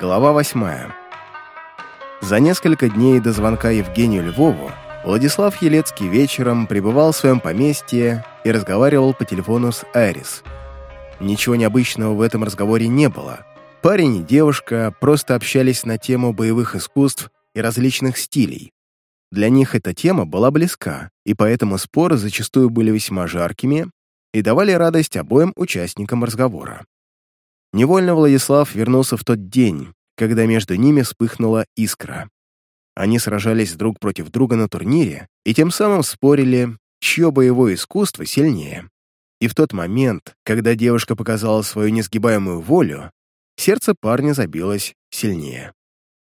Глава восьмая. За несколько дней до звонка Евгению Львову Владислав Елецкий вечером пребывал в своем поместье и разговаривал по телефону с Айрис. Ничего необычного в этом разговоре не было. Парень и девушка просто общались на тему боевых искусств и различных стилей. Для них эта тема была близка, и поэтому споры зачастую были весьма жаркими и давали радость обоим участникам разговора. Невольно Владислав вернулся в тот день, когда между ними вспыхнула искра. Они сражались друг против друга на турнире и тем самым спорили, чье боевое искусство сильнее. И в тот момент, когда девушка показала свою несгибаемую волю, сердце парня забилось сильнее.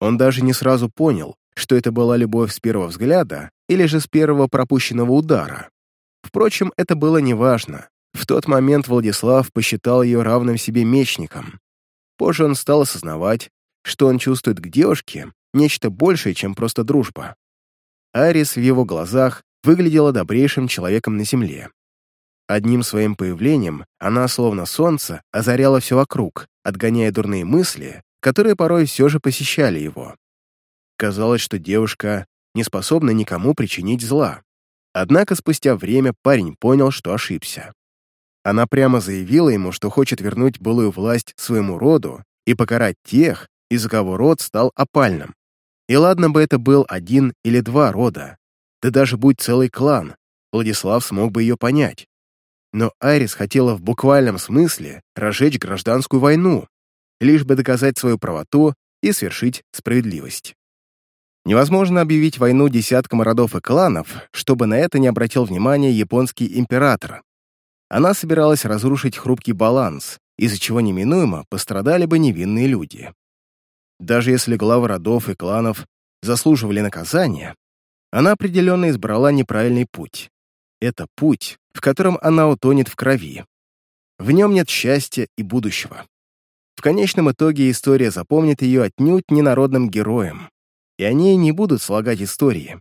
Он даже не сразу понял, что это была любовь с первого взгляда или же с первого пропущенного удара. Впрочем, это было неважно. В тот момент Владислав посчитал ее равным себе мечником. Позже он стал осознавать, что он чувствует к девушке нечто большее, чем просто дружба. Арис в его глазах выглядела добрейшим человеком на земле. Одним своим появлением она, словно солнце, озаряла все вокруг, отгоняя дурные мысли, которые порой все же посещали его. Казалось, что девушка не способна никому причинить зла. Однако спустя время парень понял, что ошибся. Она прямо заявила ему, что хочет вернуть былую власть своему роду и покарать тех, из-за кого род стал опальным. И ладно бы это был один или два рода, да даже будь целый клан, Владислав смог бы ее понять. Но Айрис хотела в буквальном смысле разжечь гражданскую войну, лишь бы доказать свою правоту и свершить справедливость. Невозможно объявить войну десяткам родов и кланов, чтобы на это не обратил внимания японский император, она собиралась разрушить хрупкий баланс, из-за чего неминуемо пострадали бы невинные люди. Даже если главы родов и кланов заслуживали наказания, она определенно избрала неправильный путь. Это путь, в котором она утонет в крови. В нем нет счастья и будущего. В конечном итоге история запомнит ее отнюдь не народным героем, и они не будут слагать истории.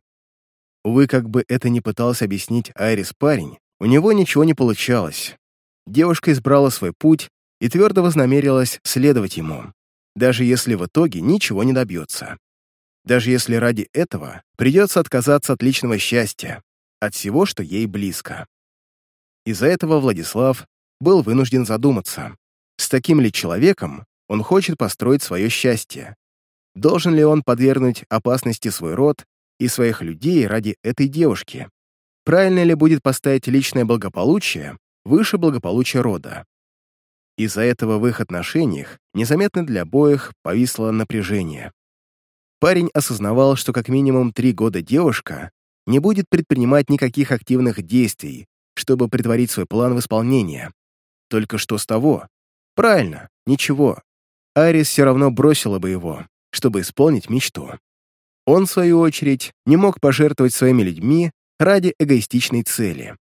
Увы, как бы это ни пытался объяснить Айрис парень, у него ничего не получалось. Девушка избрала свой путь и твердо вознамерилась следовать ему, даже если в итоге ничего не добьется. Даже если ради этого придется отказаться от личного счастья, от всего, что ей близко. Из-за этого Владислав был вынужден задуматься, с таким ли человеком он хочет построить свое счастье. Должен ли он подвергнуть опасности свой род и своих людей ради этой девушки? Правильно ли будет поставить личное благополучие выше благополучия рода. Из-за этого в их отношениях незаметно для обоих повисло напряжение. Парень осознавал, что как минимум три года девушка не будет предпринимать никаких активных действий, чтобы притворить свой план в исполнение. Только что с того? Правильно, ничего. Арис все равно бросила бы его, чтобы исполнить мечту. Он, в свою очередь, не мог пожертвовать своими людьми ради эгоистичной цели.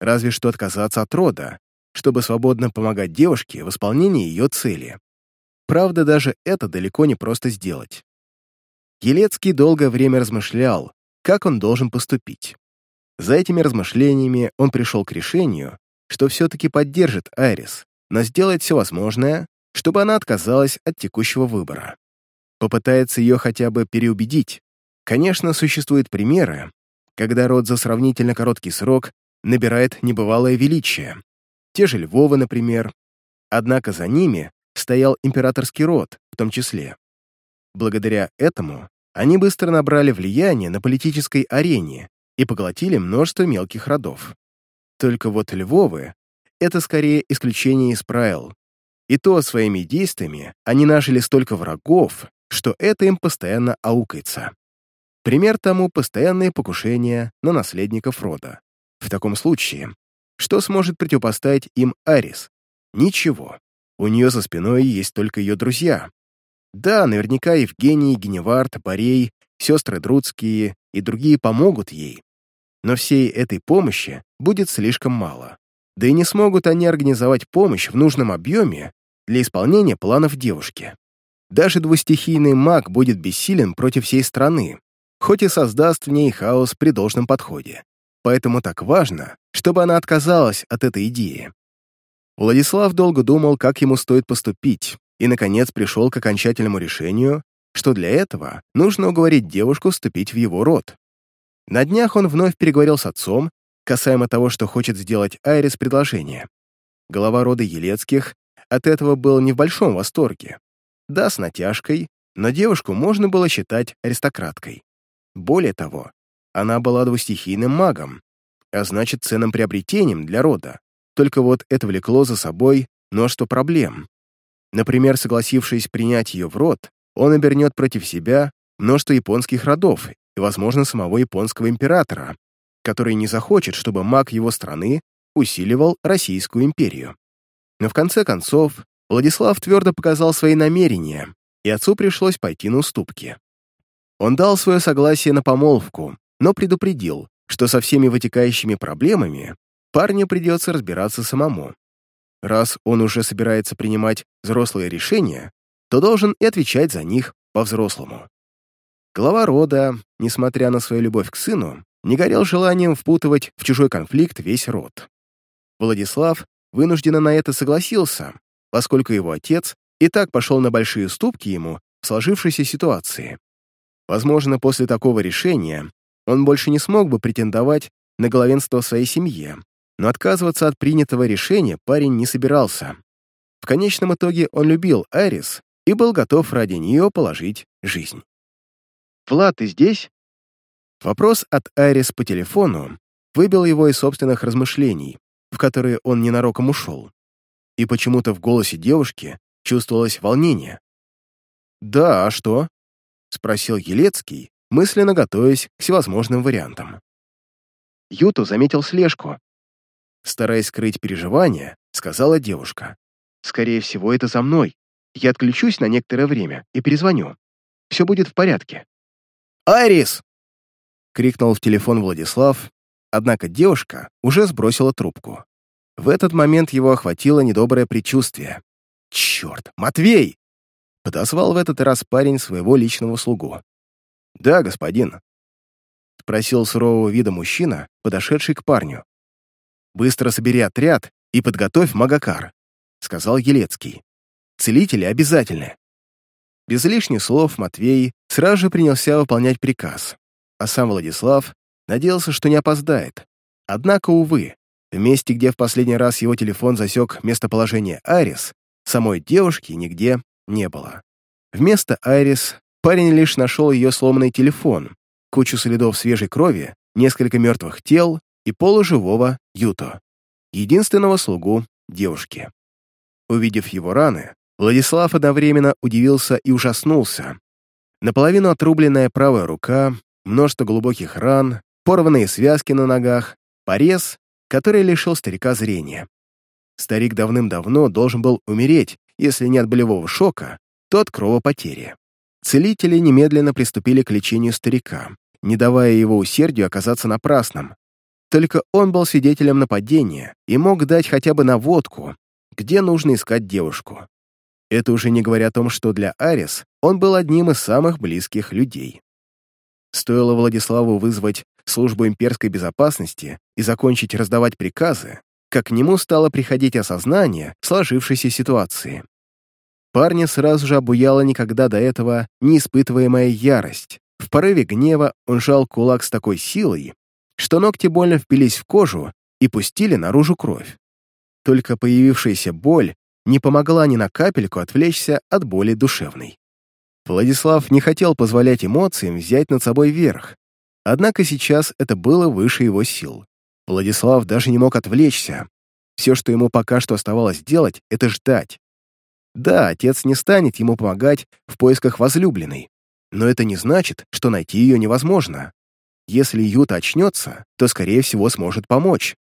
Разве что отказаться от рода, чтобы свободно помогать девушке в исполнении ее цели. Правда, даже это далеко не просто сделать. Елецкий долгое время размышлял, как он должен поступить. За этими размышлениями он пришел к решению, что все-таки поддержит Айрис, но сделает все возможное, чтобы она отказалась от текущего выбора. Попытается ее хотя бы переубедить. Конечно, существуют примеры, когда род за сравнительно короткий срок набирает небывалое величие. Те же Львовы, например. Однако за ними стоял императорский род, в том числе. Благодаря этому они быстро набрали влияние на политической арене и поглотили множество мелких родов. Только вот Львовы — это скорее исключение из правил. И то своими действиями они нажили столько врагов, что это им постоянно аукается. Пример тому — постоянные покушения на наследников рода. В таком случае, что сможет противопоставить им Арис? Ничего. У нее за спиной есть только ее друзья. Да, наверняка Евгений, Геневард, Борей, сестры Друцкие и другие помогут ей. Но всей этой помощи будет слишком мало. Да и не смогут они организовать помощь в нужном объеме для исполнения планов девушки. Даже двустихийный маг будет бессилен против всей страны, хоть и создаст в ней хаос при должном подходе. Поэтому так важно, чтобы она отказалась от этой идеи. Владислав долго думал, как ему стоит поступить, и, наконец, пришел к окончательному решению, что для этого нужно уговорить девушку вступить в его род. На днях он вновь переговорил с отцом, касаемо того, что хочет сделать Айрис предложение. Глава рода Елецких от этого был не в большом восторге. Да, с натяжкой, но девушку можно было считать аристократкой. Более того, она была двустихийным магом, а значит, ценным приобретением для рода. Только вот это влекло за собой множество проблем. Например, согласившись принять ее в род, он обернет против себя множество японских родов и, возможно, самого японского императора, который не захочет, чтобы маг его страны усиливал Российскую империю. Но в конце концов, Владислав твердо показал свои намерения, и отцу пришлось пойти на уступки. Он дал свое согласие на помолвку, но предупредил, что со всеми вытекающими проблемами парню придется разбираться самому. Раз он уже собирается принимать взрослые решения, то должен и отвечать за них по-взрослому. Глава рода, несмотря на свою любовь к сыну, не горел желанием впутывать в чужой конфликт весь род. Владислав вынужденно на это согласился, поскольку его отец и так пошел на большие уступки ему в сложившейся ситуации. Возможно, после такого решения он больше не смог бы претендовать на главенство в своей семье, но отказываться от принятого решения парень не собирался. В конечном итоге он любил Айрис и был готов ради нее положить жизнь. «Влад, ты здесь?» Вопрос от Айрис по телефону выбил его из собственных размышлений, в которые он ненароком ушел. И почему-то в голосе девушки чувствовалось волнение. «Да, а что?» — спросил Елецкий, мысленно готовясь к всевозможным вариантам. Юту заметил слежку. Стараясь скрыть переживания, сказала девушка. «Скорее всего, это за мной. Я отключусь на некоторое время и перезвоню. Все будет в порядке». «Айрис!» — крикнул в телефон Владислав, однако девушка уже сбросила трубку. В этот момент его охватило недоброе предчувствие. «Черт, Матвей!» — подозвал в этот раз парень своего личного слугу. «Да, господин», — спросил сурового вида мужчина, подошедший к парню. «Быстро собери отряд и подготовь Магакар», — сказал Елецкий. «Целители обязательны». Без лишних слов Матвей сразу же принялся выполнять приказ, а сам Владислав надеялся, что не опоздает. Однако, увы, в месте, где в последний раз его телефон засек местоположение Арис, самой девушки нигде не было. Вместо Айрис парень лишь нашел ее сломанный телефон, кучу следов свежей крови, несколько мертвых тел и полуживого Юто, единственного слугу девушки. Увидев его раны, Владислав одновременно удивился и ужаснулся. Наполовину отрубленная правая рука, множество глубоких ран, порванные связки на ногах, порез, который лишил старика зрения. Старик давным-давно должен был умереть, если не от болевого шока, то от кровопотери. Целители немедленно приступили к лечению старика, не давая его усердию оказаться напрасным. Только он был свидетелем нападения и мог дать хотя бы наводку, где нужно искать девушку. Это уже не говоря о том, что для Арис он был одним из самых близких людей. Стоило Владиславу вызвать службу имперской безопасности и закончить раздавать приказы, как к нему стало приходить осознание сложившейся ситуации. Парня сразу же обуяла никогда до этого неиспытываемая ярость. В порыве гнева он жал кулак с такой силой, что ногти больно впились в кожу и пустили наружу кровь. Только появившаяся боль не помогла ни на капельку отвлечься от боли душевной. Владислав не хотел позволять эмоциям взять над собой верх, однако сейчас это было выше его сил. Владислав даже не мог отвлечься. Все, что ему пока что оставалось делать, это ждать. Да, отец не станет ему помогать в поисках возлюбленной, но это не значит, что найти ее невозможно. Если Юта очнется, то, скорее всего, сможет помочь.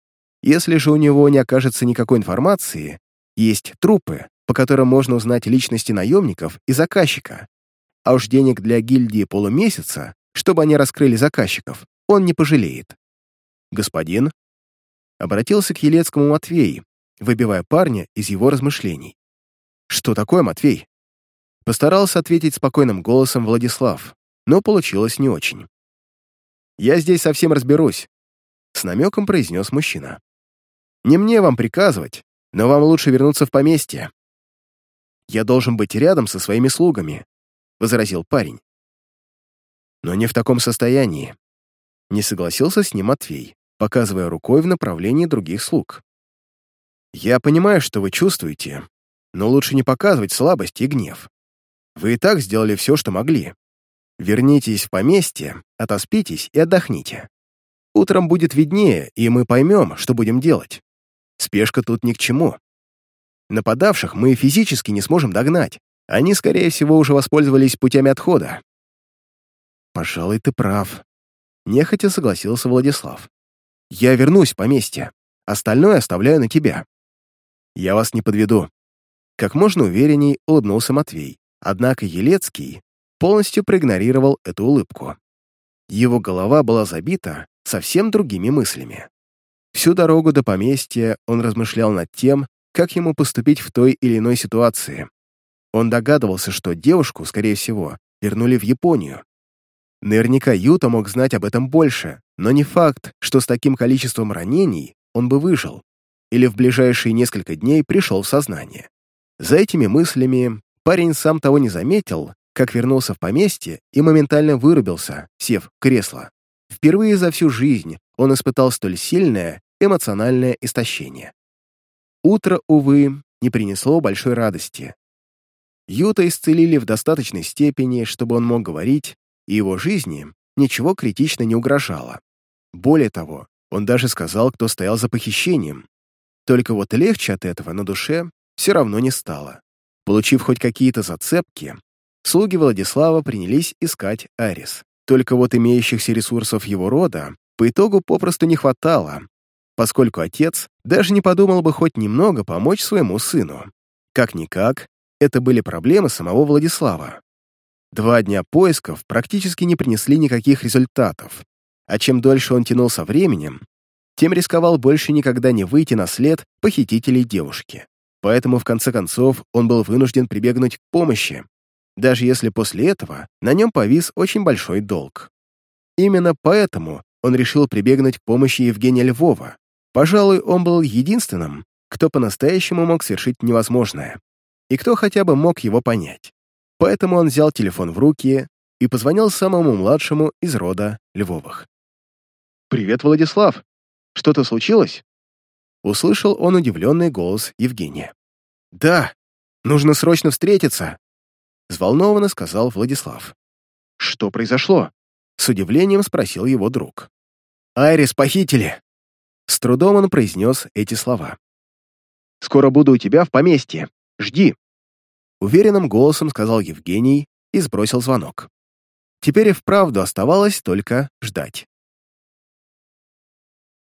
Если же у него не окажется никакой информации, есть трупы, по которым можно узнать личности наемников и заказчика. А уж денег для гильдии полумесяца, чтобы они раскрыли заказчиков, он не пожалеет. «Господин?» Обратился к Елецкому Матвей, выбивая парня из его размышлений. «Что такое, Матвей?» Постарался ответить спокойным голосом Владислав, но получилось не очень. «Я здесь совсем разберусь», — с намеком произнес мужчина. «Не мне вам приказывать, но вам лучше вернуться в поместье». я должен быть рядом со своими слугами», — возразил парень. «Но не в таком состоянии», — не согласился с ним Матвей, показывая рукой в направлении других слуг. «Я понимаю, что вы чувствуете, но лучше не показывать слабость и гнев. Вы и так сделали все, что могли. Вернитесь в поместье, отоспитесь и отдохните. Утром будет виднее, и мы поймем, что будем делать. Спешка тут ни к чему. Нападавших мы физически не сможем догнать. Они, скорее всего, уже воспользовались путями отхода. Пожалуй, ты прав. Нехотя согласился Владислав. Я вернусь в поместье. Остальное оставляю на тебя. Я вас не подведу. Как можно уверенней улыбнулся Матвей. Однако Елецкий полностью проигнорировал эту улыбку. Его голова была забита совсем другими мыслями. Всю дорогу до поместья он размышлял над тем, как ему поступить в той или иной ситуации. Он догадывался, что девушку, скорее всего, вернули в Японию. Наверняка Юта мог знать об этом больше, но не факт, что с таким количеством ранений он бы выжил или в ближайшие несколько дней пришел в сознание. За этими мыслями парень сам того не заметил, как вернулся в поместье и моментально вырубился, сев в кресло. Впервые за всю жизнь он испытал столь сильное эмоциональное истощение. Утро, увы, не принесло большой радости. Юта исцелили в достаточной степени, чтобы он мог говорить, и его жизни ничего критично не угрожало. Более того, он даже сказал, кто стоял за похищением. Только вот легче от этого на душе все равно не стало. Получив хоть какие-то зацепки, слуги Владислава принялись искать Арис. Только вот имеющихся ресурсов его рода по итогу попросту не хватало, поскольку отец даже не подумал бы хоть немного помочь своему сыну. Как-никак, это были проблемы самого Владислава. Два дня поисков практически не принесли никаких результатов, а чем дольше он тянул со временем, тем рисковал больше никогда не выйти на след похитителей девушки. Поэтому, в конце концов, он был вынужден прибегнуть к помощи, даже если после этого на нем повис очень большой долг. Именно поэтому он решил прибегнуть к помощи Евгения Львова, Пожалуй, он был единственным, кто по-настоящему мог совершить невозможное, и кто хотя бы мог его понять. Поэтому он взял телефон в руки и позвонил самому младшему из рода Львовых. «Привет, Владислав! Что-то случилось?» Услышал он удивленный голос Евгения. «Да, нужно срочно встретиться!» Взволнованно сказал Владислав. «Что произошло?» С удивлением спросил его друг. «Айрис похитили!» С трудом он произнес эти слова. «Скоро буду у тебя в поместье. Жди!» Уверенным голосом сказал Евгений и сбросил звонок. Теперь и вправду оставалось только ждать.